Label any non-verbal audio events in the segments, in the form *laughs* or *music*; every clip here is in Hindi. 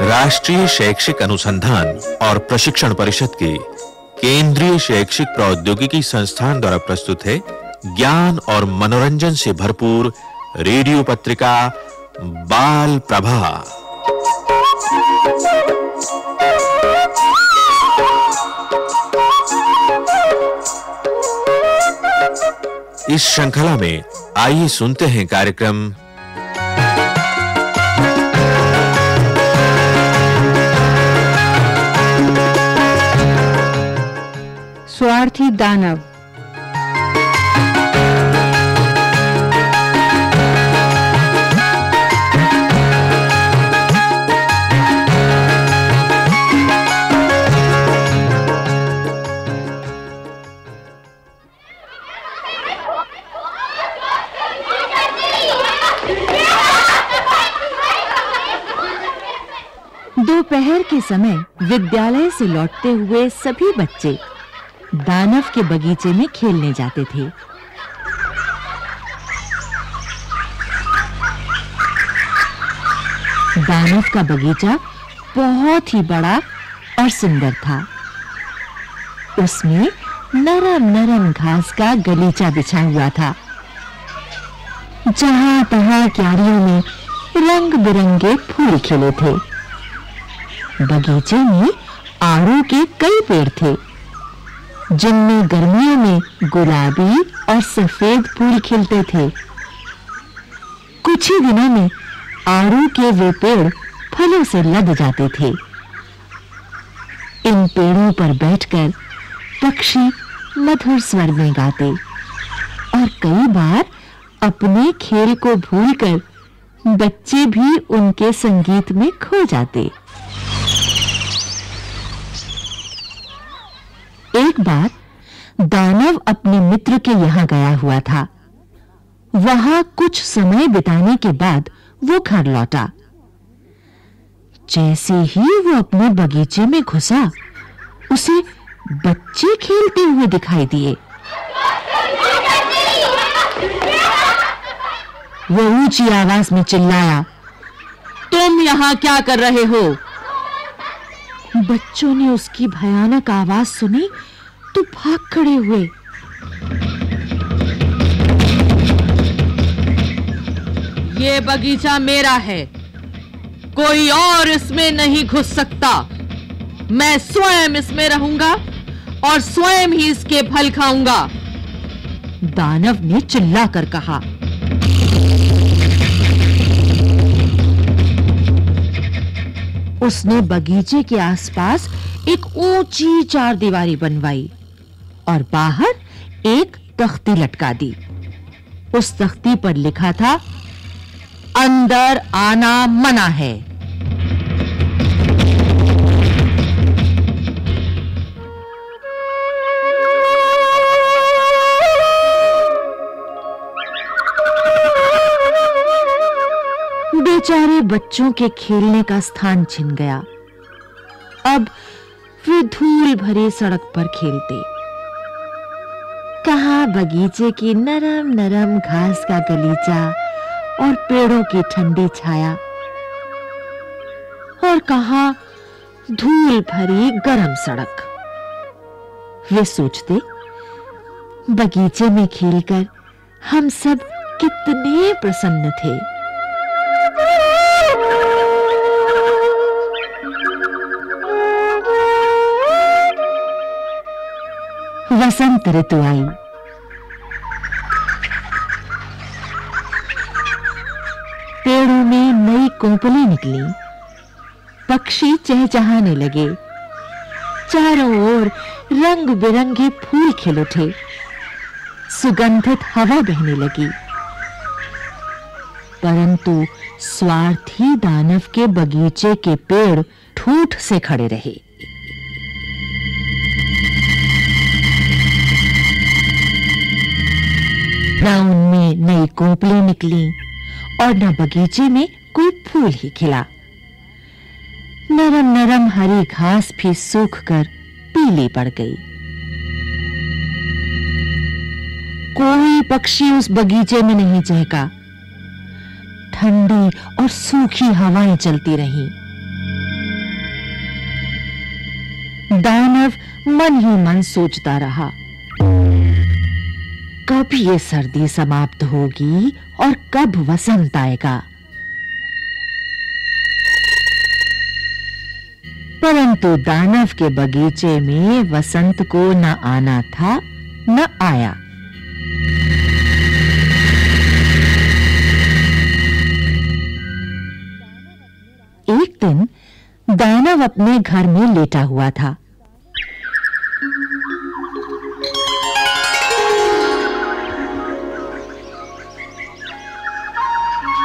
राष्ट्रीय शैक्षिक अनुसंधान और प्रशिक्षण परिषद के केंद्रीय शैक्षिक प्रौद्योगिकी संस्थान द्वारा प्रस्तुत है ज्ञान और मनोरंजन से भरपूर रेडियो पत्रिका बाल प्रभा। इस श्रृंखला में आइए सुनते हैं कार्यक्रम। स्वार्थी दानव समय विद्यालय से लौटते हुए सभी बच्चे दानव के बगीचे में खेलने जाते थे। दानव का बगीचा बहुत ही बड़ा और सुंदर था। उसमें नरम-नरम घास का गलीचा बिछा हुआ था जहां-तहां क्यारियों में रंग-बिरंगे फूल खिले थे। बगीचे में आड़ू के कई पेड़ थे, जिनमें गर्मियों में गुलाबी और सफ़ेद फूल खिलते थे। कुछ ही दिनों में आड़ू के वे पेड़ फलों से लद जाते थे। इन पेड़ों पर बैठकर पक्षी मधुर स्वर में गाते और कई बार अपने खेल को भूलकर बच्चे भी उनके संगीत में खो जाते। एक बार दानव अपने मित्र के यहाँ गया हुआ था। वहाँ कुछ समय बिताने के बाद वो घर लौटा। जैसे ही वो अपने बगीचे में घुसा, उसे बच्चे खेलते हुए दिखाई दिए। वो ऊँची आवाज़ में चिल्लाया, तुम यहाँ क्या कर रहे हो? बच्चों ने उसकी भयानक आवाज़ सुनी तो भाग खड़े हुए। ये बगीचा मेरा है। कोई और इसमें नहीं घुस सकता। मैं स्वयं इसमें रहूँगा और स्वयं ही इसके फल खाऊँगा। दानव ने चिल्लाकर कहा। उसने बगीचे के आसपास एक ऊँची चारदीवारी बनवाई। और बाहर एक तख्ती लटका दी। उस तख्ती पर लिखा था, अंदर आना मना है। बेचारे बच्चों के खेलने का स्थान छिन गया। अब वे धूल भरी सड़क पर खेलते। कहा बगीचे की नरम-नरम घास का गलीचा और पेड़ों की ठंडी छाया? और कहा धूल भरी गरम सड़क? वे सोचते, बगीचे में खेलकर हम सब कितने प्रसन्न थे। वसंत ऋतु आई पेड़ों में नई कोपलें निकली। पक्षी चहचहाने लगे। चारों ओर रंग-बिरंगे फूल खिल उठे। सुगंधित हवा बहने लगी। परंतु स्वार्थी दानव के बगीचे के पेड़ ठूठ से खड़े रहे। न उनमें नई कोपलें निकली और न बगीचे में कोई फूल ही खिला। नरम नरम हरी घास भी सूख कर पीली पड़ गई। कोई पक्षी उस बगीचे में नहीं चहका। ठंडी और सूखी हवाएँ चलती रहीं। दानव मन ही मन सोचता रहा। कब ये सर्दी समाप्त होगी और कब वसंत आएगा? परंतु दानव के बगीचे में वसंत को न आना था, न आया। एक दिन दानव अपने घर में लेटा हुआ था।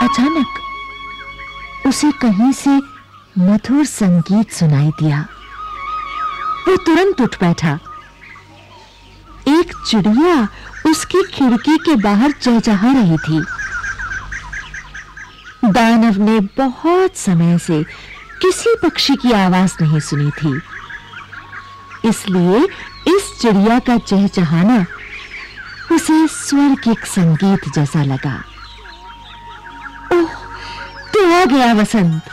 अचानक उसे कहीं से मधुर संगीत सुनाई दिया। वो तुरंत उठ बैठा। एक चिड़िया उसकी खिड़की के बाहर चहचहा रही थी। दानव ने बहुत समय से किसी पक्षी की आवाज़ नहीं सुनी थी। इसलिए इस चिड़िया का चहचहाना उसे स्वर्गिक संगीत जैसा लगा। आ गया वसंत।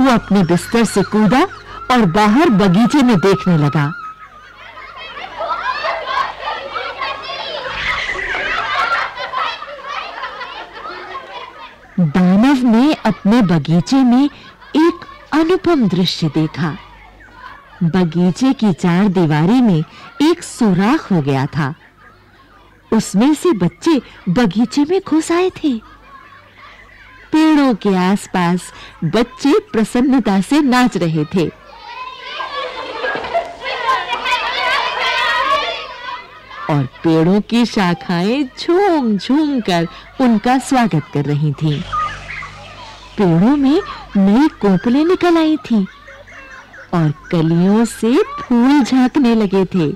वो अपने बिस्तर से कूदा और बाहर बगीचे में देखने लगा। दानव ने अपने बगीचे में एक अनुपम दृश्य देखा। बगीचे की चार दीवारी में एक सुराख हो गया था। उसमें से बच्चे बगीचे में घुस आए थे। पेड़ों के आसपास बच्चे प्रसन्नता से नाच रहे थे। और पेड़ों की शाखाएँ झूम-झूम कर उनका स्वागत कर रही थीं। पेड़ों में नई कोपलें निकल आई थीं। और कलियों से फूल झांकने लगे थे।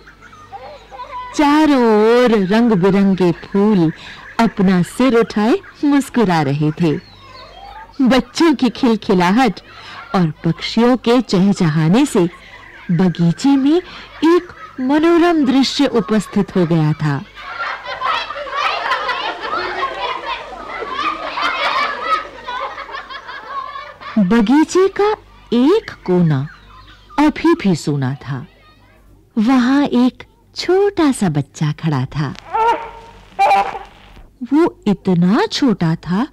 चारों ओर रंग-बिरंगे फूल अपना सिर उठाए मुस्कुरा रहे थे। बच्चों की खिलखिलाहट और पक्षियों के चहचहाने से बगीचे में एक मनोरम दृश्य उपस्थित हो गया था। बगीचे का एक कोना अभी भी सोना था। वहाँ एक छोटा सा बच्चा खड़ा था। वो इतना छोटा था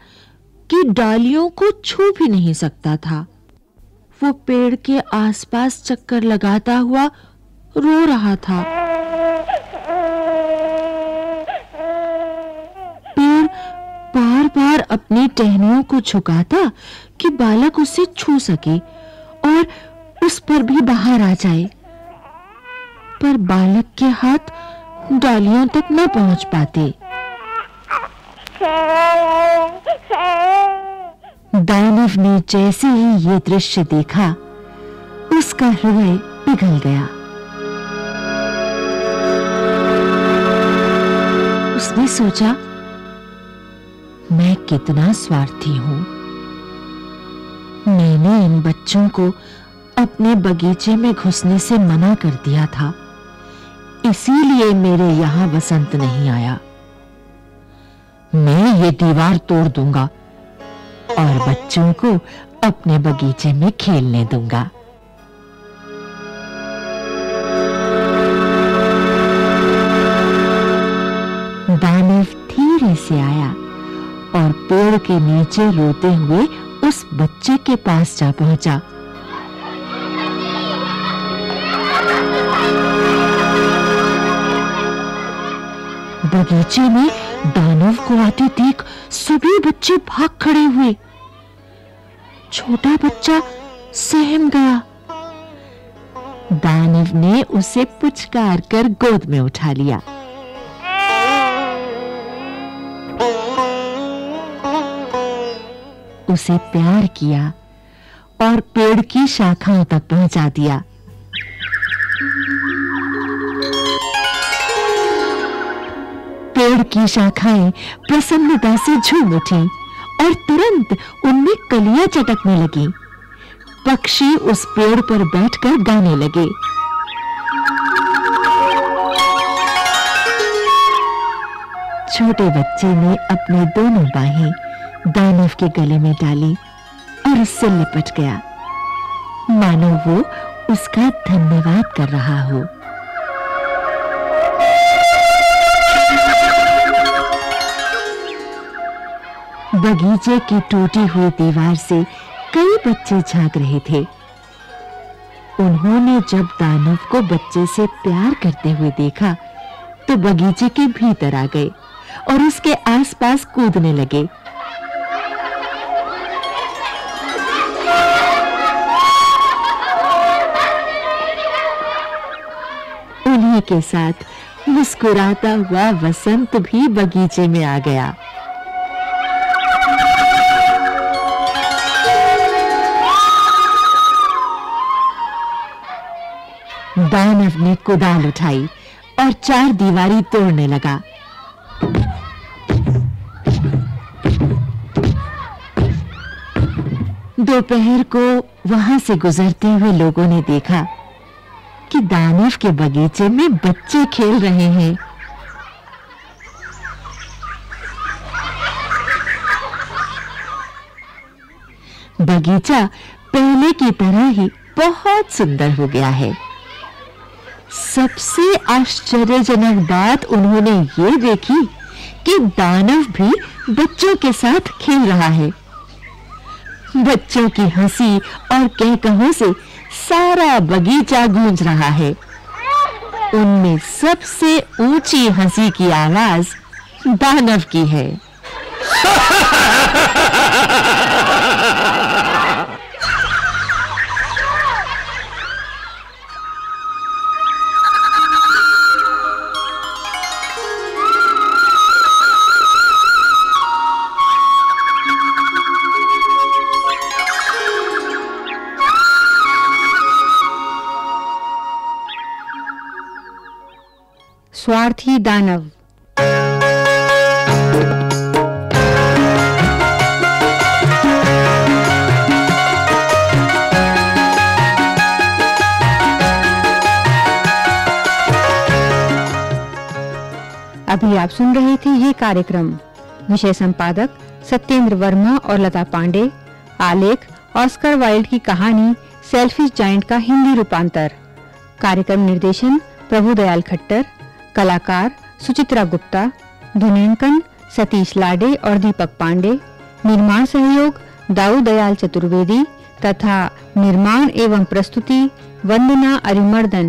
कि डालियों को छू भी नहीं सकता था। वो पेड़ के आसपास चक्कर लगाता हुआ रो रहा था। पेड़ बार-बार अपनी टहनियों को झुकाता कि बालक उसे छू सके और उस पर भी बाहर आ जाए। पर बालक के हाथ डालियों तक न पहुँच पाते। दानव ने जैसे ही ये दृश्य देखा, उसका हृदय पिघल गया। उसने सोचा, मैं कितना स्वार्थी हूँ। मैंने इन बच्चों को अपने बगीचे में घुसने से मना कर दिया था। इसीलिए मेरे यहाँ वसंत नहीं आया। मैं ये दीवार तोड़ दूँगा और बच्चों को अपने बगीचे में खेलने दूँगा। दानव धीरे से आया और पेड़ के नीचे रोते हुए उस बच्चे के पास जा पहुँचा। बगीचे में दानव को आते देख सभी बच्चे भाग खड़े हुए। छोटा बच्चा सहम गया। दानव ने उसे पुचकार कर गोद में उठा लिया। उसे प्यार किया और पेड़ की शाखाओं तक पहुँचा दिया। पेड़ की शाखाएँ प्रसन्नता से झूम उठी और तुरंत उनमें कलियाँ चटकने लगी। पक्षी उस पेड़ पर बैठकर गाने लगे। छोटे बच्चे ने अपने दोनों बाहें दानव के गले में डाली और उससे लिपट गया। मानो वो उसका धन्यवाद कर रहा हो। बगीचे की टूटी हुई दीवार से कई बच्चे झाँक रहे थे। उन्होंने जब दानव को बच्चे से प्यार करते हुए देखा तो बगीचे के भीतर आ गए और उसके आसपास कूदने लगे। उन्हीं के साथ मुस्कुराता हुआ वसंत भी बगीचे में आ गया। दानव ने कुदाल उठाई और चार दीवारी तोड़ने लगा। दोपहर को वहाँ से गुजरते हुए लोगों ने देखा कि दानव के बगीचे में बच्चे खेल रहे हैं। बगीचा पहले की तरह ही बहुत सुंदर हो गया है। सबसे आश्चर्यजनक बात उन्होंने ये देखी कि दानव भी बच्चों के साथ खेल रहा है। बच्चों की हँसी और कहकहों से सारा बगीचा गूंज रहा है। उनमें सबसे ऊँची हँसी की आवाज़ दानव की है। *laughs* स्वार्थी दानव। अभी आप सुन रहे थे ये कार्यक्रम। विषय संपादक सत्येंद्र वर्मा और लता पांडे। आलेख ऑस्कर वाइल्ड की कहानी सेल्फिश जाइंट का हिंदी रूपांतर। कार्यक्रम निर्देशन प्रभुदयाल खट्टर। कलाकार सुचित्रा गुप्ता ध्वनिंकन सतीश लाडे और दीपक पांडे, निर्माण सहयोग दाऊ दयाल चतुर्वेदी तथा निर्माण एवं प्रस्तुति वंदना अरिमर्दन।